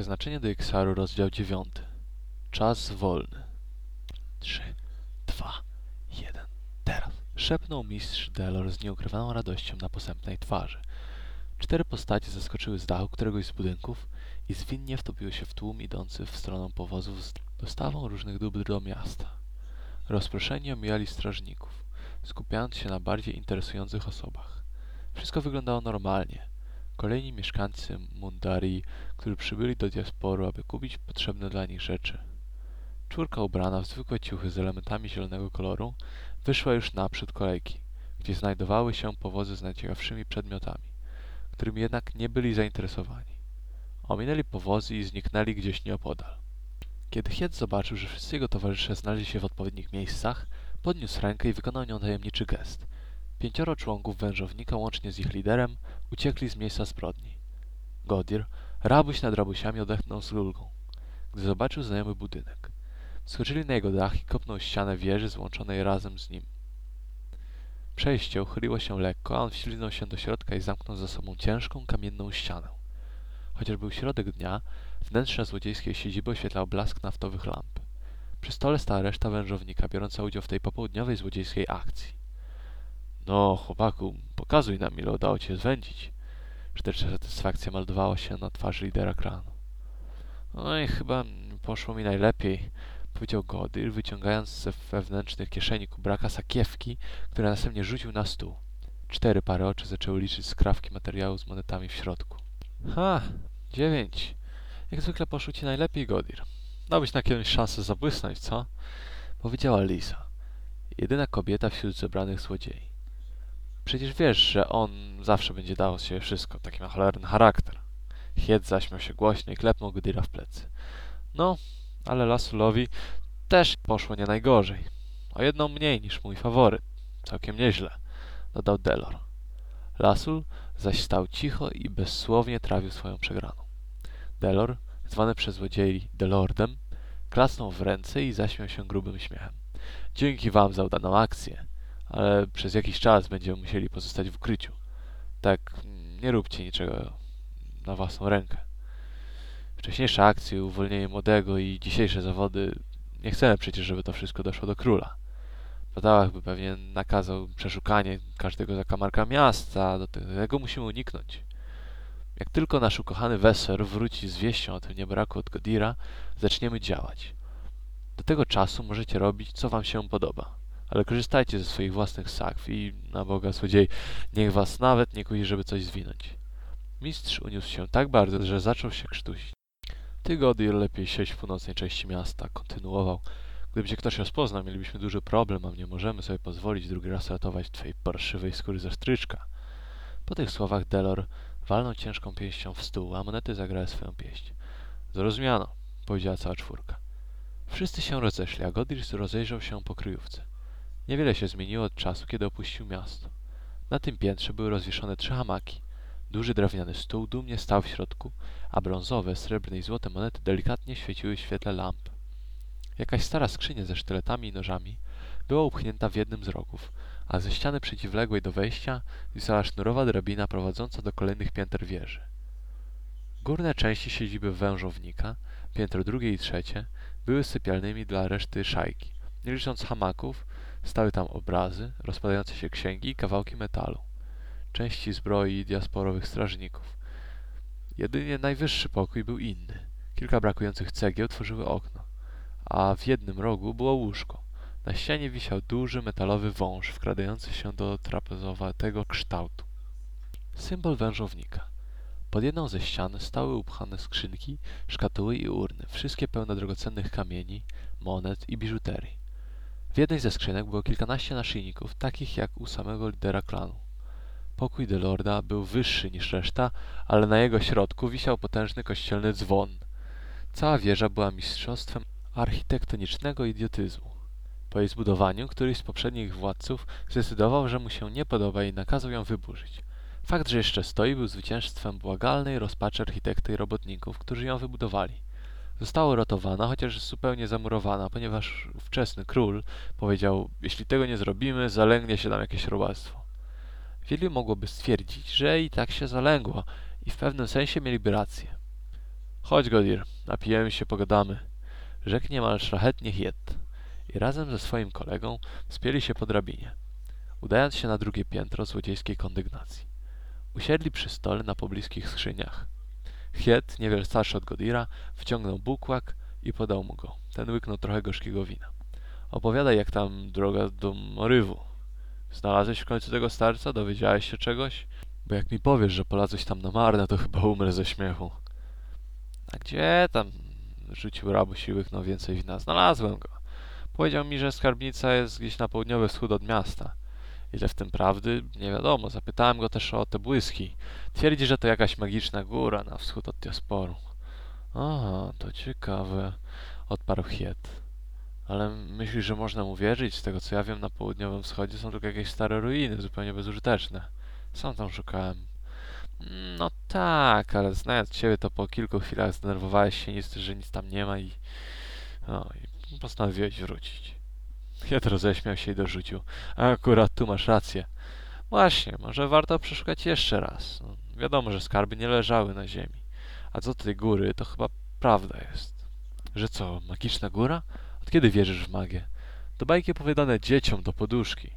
Przeznaczenie do Iksaru, rozdział 9. Czas wolny. 3, 2, 1. Teraz. Szepnął mistrz Delor z nieukrywaną radością na posępnej twarzy. Cztery postacie zeskoczyły z dachu któregoś z budynków i zwinnie wtopiły się w tłum idący w stronę powozów z dostawą różnych dóbr do miasta. Rozproszeni omijali strażników, skupiając się na bardziej interesujących osobach. Wszystko wyglądało normalnie. Kolejni mieszkańcy Mundarii, którzy przybyli do diasporu, aby kupić potrzebne dla nich rzeczy. Czwórka ubrana w zwykłe ciuchy z elementami zielonego koloru wyszła już naprzód kolejki, gdzie znajdowały się powozy z najciekawszymi przedmiotami, którymi jednak nie byli zainteresowani. Ominęli powozy i zniknęli gdzieś nieopodal. Kiedy Hiet zobaczył, że wszyscy jego towarzysze znaleźli się w odpowiednich miejscach, podniósł rękę i wykonał nią tajemniczy gest. Pięcioro członków wężownika, łącznie z ich liderem, uciekli z miejsca zbrodni. Godir, rabuś nad rabusiami, odetchnął z ulgą, gdy zobaczył znajomy budynek. Skoczyli na jego dach i kopnął ścianę wieży złączonej razem z nim. Przejście uchyliło się lekko, a on wśliznął się do środka i zamknął za sobą ciężką, kamienną ścianę. Chociaż był środek dnia, wnętrze złodziejskiej siedziby oświetlał blask naftowych lamp. Przy stole stała reszta wężownika, biorąca udział w tej popołudniowej złodziejskiej akcji. No, chłopaku, pokazuj nam, ile udało ci się zwędzić. Szydercza satysfakcja meldowała się na twarzy lidera klanu. Oj, chyba poszło mi najlepiej, powiedział Godyr, wyciągając ze wewnętrznych kieszeni kubraka sakiewki, które następnie rzucił na stół. Cztery pary oczy zaczęły liczyć skrawki materiału z monetami w środku. Ha, dziewięć. Jak zwykle poszło ci najlepiej, Godir. Dałbyś na kiedyś szansę zabłysnąć, co? Powiedziała Lisa, jedyna kobieta wśród zebranych złodziei. Przecież wiesz, że on zawsze będzie dał z siebie wszystko, taki ma cholerny charakter. Hiet zaśmiał się głośno i klepnął Godira w plecy. No, ale Lasulowi też poszło nie najgorzej. O jedną mniej niż mój faworyt. Całkiem nieźle, dodał Delor. Lasul zaś stał cicho i bezsłownie trawił swoją przegraną. Delor, zwany przez złodziei Delordem, klasnął w ręce i zaśmiał się grubym śmiechem. Dzięki wam za udaną akcję, ale przez jakiś czas będziemy musieli pozostać w ukryciu. Tak, nie róbcie niczego na własną rękę. Wcześniejsze akcje, uwolnienie młodego i dzisiejsze zawody, nie chcemy przecież, żeby to wszystko doszło do króla. Fatałach by pewnie nakazał przeszukanie każdego zakamarka miasta, do tego musimy uniknąć. Jak tylko nasz ukochany Weser wróci z wieścią o tym niebraku od Godira, zaczniemy działać. Do tego czasu możecie robić, co wam się podoba, ale korzystajcie ze swoich własnych sakw i, na Boga złodziej, niech was nawet nie kusi, żeby coś zwinąć. Mistrz uniósł się tak bardzo, że zaczął się krztusić. Ty, Godir, lepiej siedź w północnej części miasta, kontynuował. Gdyby cię ktoś rozpoznał, mielibyśmy duży problem, a nie możemy sobie pozwolić drugi raz ratować twojej parszywej skóry ze stryczka. Po tych słowach Delor walnął ciężką pięścią w stół, a monety zagrały swoją pieść. Zrozumiano, powiedziała cała czwórka. Wszyscy się rozeszli, a Godris rozejrzał się po kryjówce. Niewiele się zmieniło od czasu, kiedy opuścił miasto. Na tym piętrze były rozwieszone trzy hamaki. Duży drewniany stół dumnie stał w środku, a brązowe, srebrne i złote monety delikatnie świeciły w świetle lamp. Jakaś stara skrzynia ze sztyletami i nożami była upchnięta w jednym z rogów, a ze ściany przeciwległej do wejścia wisała sznurowa drabina prowadząca do kolejnych pięter wieży. Górne części siedziby wężownika, piętro drugie i trzecie, były sypialnymi dla reszty szajki. Nie licząc hamaków, stały tam obrazy, rozpadające się księgi i kawałki metalu, części zbroi diasporowych strażników. Jedynie najwyższy pokój był inny. Kilka brakujących cegieł tworzyły okno, a w jednym rogu było łóżko. Na ścianie wisiał duży metalowy wąż wkradający się do trapezowatego kształtu. Symbol wężownika. Pod jedną ze ścian stały upchane skrzynki, szkatuły i urny, wszystkie pełne drogocennych kamieni, monet i biżuterii. W jednej ze skrzynek było kilkanaście naszyjników, takich jak u samego lidera klanu. Pokój Delorda był wyższy niż reszta, ale na jego środku wisiał potężny kościelny dzwon. Cała wieża była mistrzostwem architektonicznego idiotyzmu. Po jej zbudowaniu któryś z poprzednich władców zdecydował, że mu się nie podoba i nakazał ją wyburzyć. Fakt, że jeszcze stoi, był zwycięstwem błagalnej rozpaczy architekty i robotników, którzy ją wybudowali. Została ratowana, chociaż zupełnie zamurowana, ponieważ ówczesny król powiedział, jeśli tego nie zrobimy, zalęgnie się nam jakieś robactwo. Wielu mogłoby stwierdzić, że i tak się zalęgło i w pewnym sensie mieliby rację. Chodź, Godir, napijemy się, pogadamy. Rzekł niemal szlachetnie Hiet i razem ze swoim kolegą spięli się po drabinie, udając się na drugie piętro złodziejskiej kondygnacji. Usiedli przy stole na pobliskich skrzyniach. Hiet, niewiele starszy od Godira, wciągnął bukłak i podał mu go. Ten łyknął trochę gorzkiego wina. Opowiadaj, jak tam droga do Morywu. Znalazłeś w końcu tego starca? Dowiedziałeś się czegoś? Bo jak mi powiesz, że polazłeś tam na marne, to chyba umrę ze śmiechu. A gdzie tam? Rzucił rabuś i łyknął więcej wina. Znalazłem go. Powiedział mi, że skarbnica jest gdzieś na południowy wschód od miasta. Ile w tym prawdy? Nie wiadomo. Zapytałem go też o te błyski. Twierdzi, że to jakaś magiczna góra na wschód od Tiosporu. Aha, to ciekawe, odparł Hiet. Ale myślisz, że można mu wierzyć? Z tego co ja wiem, na południowym wschodzie są tylko jakieś stare ruiny, zupełnie bezużyteczne. Sam tam szukałem. No tak, ale znając ciebie, to po kilku chwilach zdenerwowałeś się nic, że nic tam nie ma i... No, i postanowiłeś wrócić. Hiet roześmiał się i dorzucił. Akurat tu masz rację. Właśnie, może warto przeszukać jeszcze raz. No, wiadomo, że skarby nie leżały na ziemi. A co do tej góry, to chyba prawda jest. Że co, magiczna góra? Od kiedy wierzysz w magię? To bajki opowiadane dzieciom do poduszki.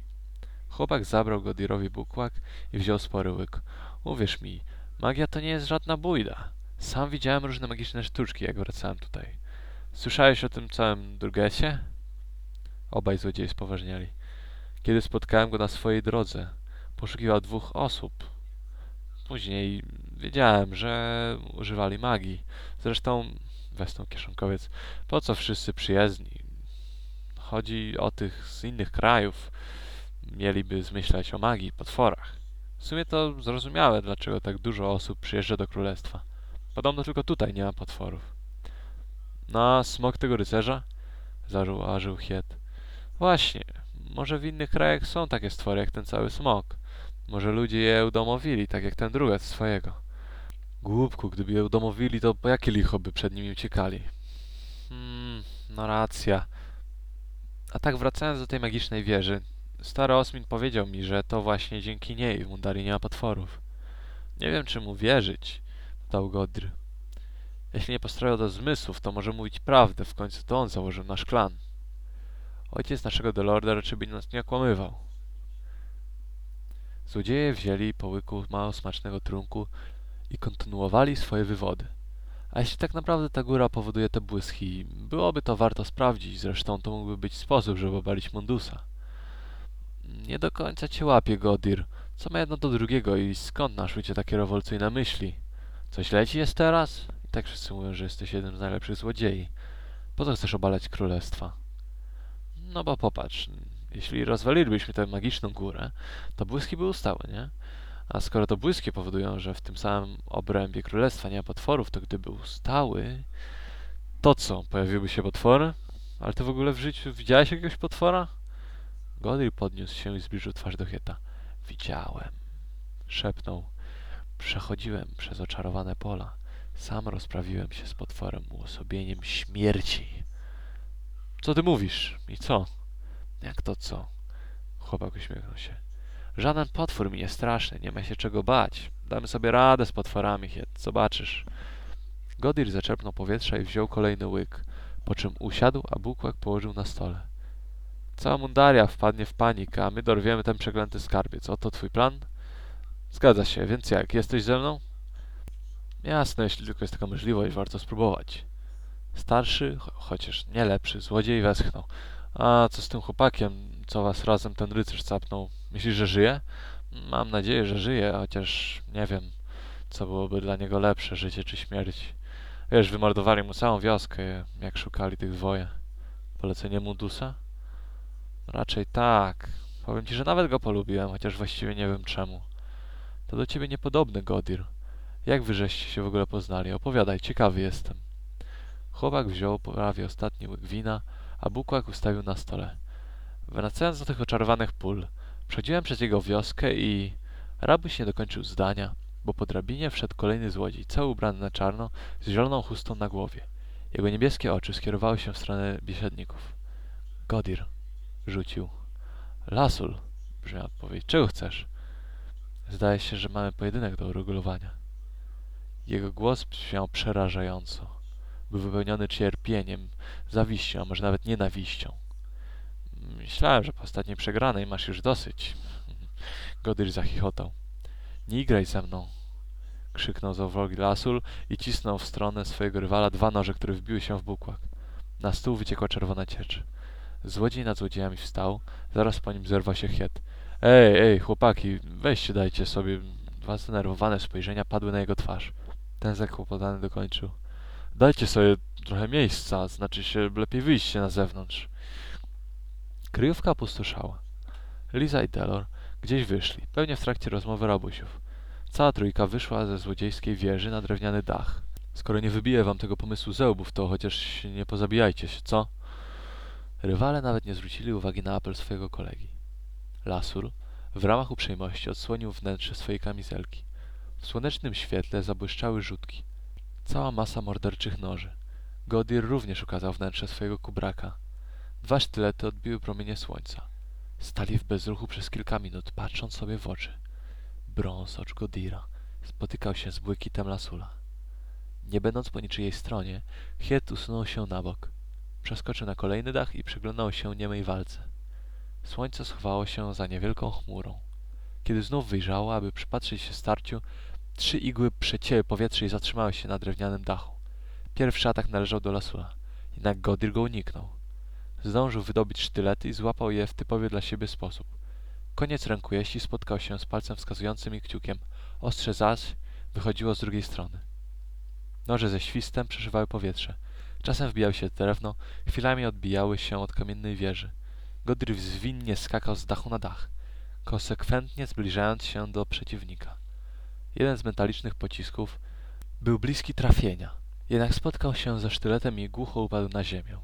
Chłopak zabrał Godirowi bukłak i wziął spory łyk. Uwierz mi, magia to nie jest żadna bójda. Sam widziałem różne magiczne sztuczki, jak wracałem tutaj. Słyszałeś o tym całym Durgesie? Obaj złodzieje spoważniali. Kiedy spotkałem go na swojej drodze, poszukiwał dwóch osób. Później wiedziałem, że używali magii. Zresztą, westą kieszonkowiec, po co wszyscy przyjezdni? Chodzi o tych z innych krajów. Mieliby zmyślać o magii, potworach. W sumie to zrozumiałe, dlaczego tak dużo osób przyjeżdża do królestwa. Podobno tylko tutaj nie ma potworów. No, smok tego rycerza? Zażułażył Hiet. Właśnie, może w innych krajach są takie stwory jak ten cały smok. Może ludzie je udomowili, tak jak ten drugi swojego. Głupku, gdyby je udomowili, to po jakie licho by przed nimi uciekali? Hmm, no racja. A tak wracając do tej magicznej wieży, stary Osmin powiedział mi, że to właśnie dzięki niej w Mundarii nie ma potworów. Nie wiem, czy mu wierzyć, dodał Godry. Jeśli nie postroją do zmysłów, to może mówić prawdę, w końcu to on założył nasz klan. Ojciec naszego Delorda raczej by nas nie okłamywał. Złodzieje wzięli po łyku mało smacznego trunku i kontynuowali swoje wywody. A jeśli tak naprawdę ta góra powoduje te błyski, byłoby to warto sprawdzić, zresztą to mógłby być sposób, żeby obalić Mundusa. Nie do końca cię łapie, Godir. Co ma jedno do drugiego i skąd naszły cię takie rewolucyjne myśli? Coś leci jest teraz? I tak wszyscy mówią, że jesteś jednym z najlepszych złodziei. Po co chcesz obalać królestwa? No bo popatrz, jeśli rozwalilibyśmy tę magiczną górę, to błyski by ustały, nie? A skoro to błyski powodują, że w tym samym obrębie królestwa nie ma potworów, to gdyby ustały, to co? Pojawiłyby się potwory? Ale ty w ogóle w życiu widziałeś jakiegoś potwora? Godry podniósł się i zbliżył twarz do Hieta. Widziałem. Szepnął. Przechodziłem przez oczarowane pola. Sam rozprawiłem się z potworem uosobieniem śmierci. Co ty mówisz? I co? Jak to co? Chłopak uśmiechnął się. Żaden potwór mi nie straszny, nie ma się czego bać. Damy sobie radę z potworami, Hiet, zobaczysz. Godir zaczerpnął powietrza i wziął kolejny łyk, po czym usiadł, a bukłak położył na stole. Cała mundaria wpadnie w panikę, a my dorwiemy ten przeklęty skarbiec. Oto twój plan? Zgadza się, więc jak? Jesteś ze mną? Jasne, jeśli tylko jest taka możliwość, warto spróbować. Starszy, cho chociaż nie lepszy, złodziej westchnął. A co z tym chłopakiem, co was razem ten rycerz capnął? Myślisz, że żyje? Mam nadzieję, że żyje, chociaż nie wiem, co byłoby dla niego lepsze, życie czy śmierć. Wiesz, wymordowali mu całą wioskę, jak szukali tych dwoje. Polecenie Mundusa? Raczej tak. Powiem ci, że nawet go polubiłem, chociaż właściwie nie wiem czemu. To do ciebie niepodobny, Godir. Jak wy żeście się w ogóle poznali? Opowiadaj, ciekawy jestem. Chłopak wziął prawie ostatni łyk wina, a bukłak ustawił na stole. Wracając do tych oczarowanych pól, przechodziłem przez jego wioskę i... Rabuś nie dokończył zdania, bo po drabinie wszedł kolejny złodziej, cały ubrany na czarno, z zieloną chustą na głowie. Jego niebieskie oczy skierowały się w stronę biesiadników. Godir, rzucił. Lasul, brzmiała odpowiedź. Czego chcesz? Zdaje się, że mamy pojedynek do uregulowania. Jego głos brzmiał przerażająco. Był wypełniony cierpieniem, zawiścią, a może nawet nienawiścią. Myślałem, że po ostatniej przegranej masz już dosyć. Godyr zachichotał. Nie igraj ze mną, krzyknął zawrogi Lasul i cisnął w stronę swojego rywala dwa noże, które wbiły się w bukłak. Na stół wyciekła czerwona ciecz. Złodziej nad złodziejami wstał, zaraz po nim zerwał się Hiet. Ej, ej, chłopaki, weźcie dajcie sobie. Dwa zdenerwowane spojrzenia padły na jego twarz. Ten zakłopotany dokończył. Dajcie sobie trochę miejsca, znaczy się lepiej wyjście na zewnątrz. Kryjówka opustoszała. Liza i Delor gdzieś wyszli, pewnie w trakcie rozmowy rabusiów. Cała trójka wyszła ze złodziejskiej wieży na drewniany dach. Skoro nie wybiję wam tego pomysłu ze łbów, to chociaż nie pozabijajcie się, co? Rywale nawet nie zwrócili uwagi na apel swojego kolegi. Lasur w ramach uprzejmości odsłonił wnętrze swojej kamizelki. W słonecznym świetle zabłyszczały rzutki. Cała masa morderczych noży. Godir również ukazał wnętrze swojego kubraka. Dwa sztylety odbiły promienie słońca. Stali w bezruchu przez kilka minut, patrząc sobie w oczy. Brąz ocz Godira spotykał się z błykitem Lasula. Nie będąc po niczyjej stronie, Hiet usunął się na bok. Przeskoczył na kolejny dach i przyglądał się niemej walce. Słońce schowało się za niewielką chmurą. Kiedy znów wyjrzało, aby przypatrzyć się starciu, trzy igły przecięły powietrze i zatrzymały się na drewnianym dachu. Pierwszy atak należał do Lasula, jednak Godir go uniknął. Zdążył wydobyć sztylety i złapał je w typowy dla siebie sposób. Koniec rękojeści spotkał się z palcem wskazującym i kciukiem, ostrze zaś wychodziło z drugiej strony. Noże ze świstem przeszywały powietrze. Czasem wbijały się w drewno, chwilami odbijały się od kamiennej wieży. Godry zwinnie skakał z dachu na dach, konsekwentnie zbliżając się do przeciwnika. Jeden z metalicznych pocisków był bliski trafienia, jednak spotkał się ze sztyletem i głucho upadł na ziemię.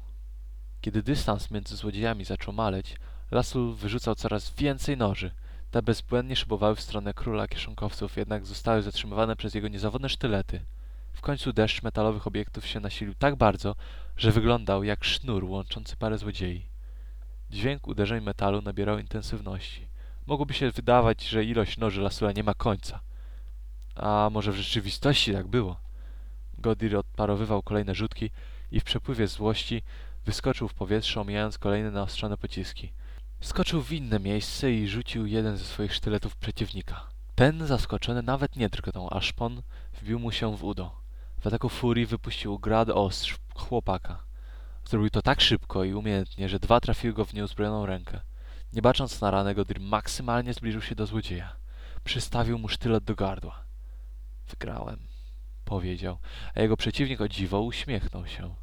Kiedy dystans między złodziejami zaczął maleć, Lasul wyrzucał coraz więcej noży. Te bezbłędnie szybowały w stronę króla kieszonkowców, jednak zostały zatrzymywane przez jego niezawodne sztylety. W końcu deszcz metalowych obiektów się nasilił tak bardzo, że wyglądał jak sznur łączący parę złodziei. Dźwięk uderzeń metalu nabierał intensywności. Mogłoby się wydawać, że ilość noży Lasula nie ma końca. A może w rzeczywistości tak było? Godir odparowywał kolejne rzutki i w przepływie złości wyskoczył w powietrze, omijając kolejne naostrzone pociski. Skoczył w inne miejsce i rzucił jeden ze swoich sztyletów przeciwnika. Ten, zaskoczony, nawet nie drgnął, a szpon wbił mu się w udo. W ataku furii wypuścił grad ostrz chłopaka. Zrobił to tak szybko i umiejętnie, że dwa trafiły go w nieuzbrojoną rękę. Nie bacząc na ranę, Godir maksymalnie zbliżył się do złodzieja. Przystawił mu sztylet do gardła. Wygrałem, powiedział, a jego przeciwnik o dziwo uśmiechnął się.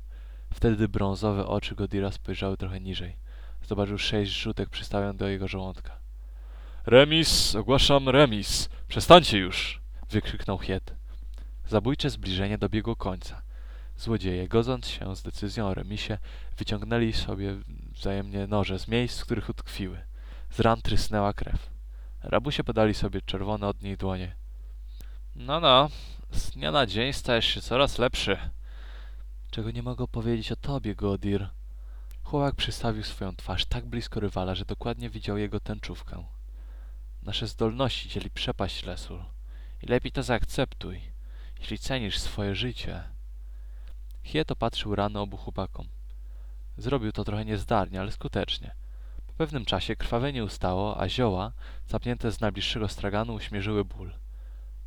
Wtedy brązowe oczy Godira spojrzały trochę niżej. Zobaczył sześć rzutek przystawione do jego żołądka. Remis! Ogłaszam remis! Przestańcie już! wykrzyknął Hiet. Zabójcze zbliżenie dobiegło końca. Złodzieje, godząc się z decyzją o remisie, wyciągnęli sobie wzajemnie noże z miejsc, w których utkwiły. Z ran trysnęła krew. Rabusie podali sobie czerwone od niej dłonie. No, no, z dnia na dzień stajesz się coraz lepszy. Czego nie mogę powiedzieć o tobie, Godir. Chłopak przystawił swoją twarz tak blisko rywala, że dokładnie widział jego tęczówkę. Nasze zdolności dzieli przepaść, Lesul. I lepiej to zaakceptuj, jeśli cenisz swoje życie. Hiet opatrzył rano obu chłopakom. Zrobił to trochę niezdarnie, ale skutecznie. Po pewnym czasie krwawienie ustało, a zioła, zapnięte z najbliższego straganu, uśmierzyły ból.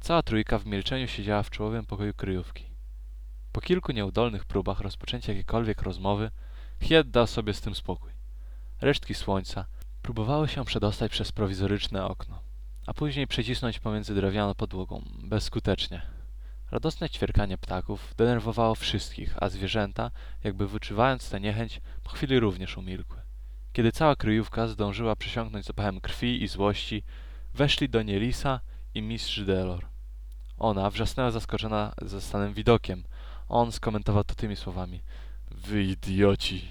Cała trójka w milczeniu siedziała w czołowym pokoju kryjówki. Po kilku nieudolnych próbach rozpoczęcia jakiejkolwiek rozmowy, Hiet dał sobie z tym spokój. Resztki słońca próbowały się przedostać przez prowizoryczne okno, a później przecisnąć pomiędzy drewnianą podłogą, bezskutecznie. Radosne ćwierkanie ptaków denerwowało wszystkich, a zwierzęta, jakby wyczuwając tę niechęć, po chwili również umilkły. Kiedy cała kryjówka zdążyła przesiąknąć zapachem krwi i złości, weszli do niej Lisa i mistrz Delor. Ona wrzasnęła zaskoczona zastanym widokiem. On skomentował to tymi słowami. Wy idioci.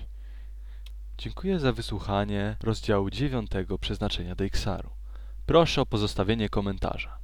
Dziękuję za wysłuchanie rozdziału dziewiątego przeznaczenia Deixaru. Proszę o pozostawienie komentarza.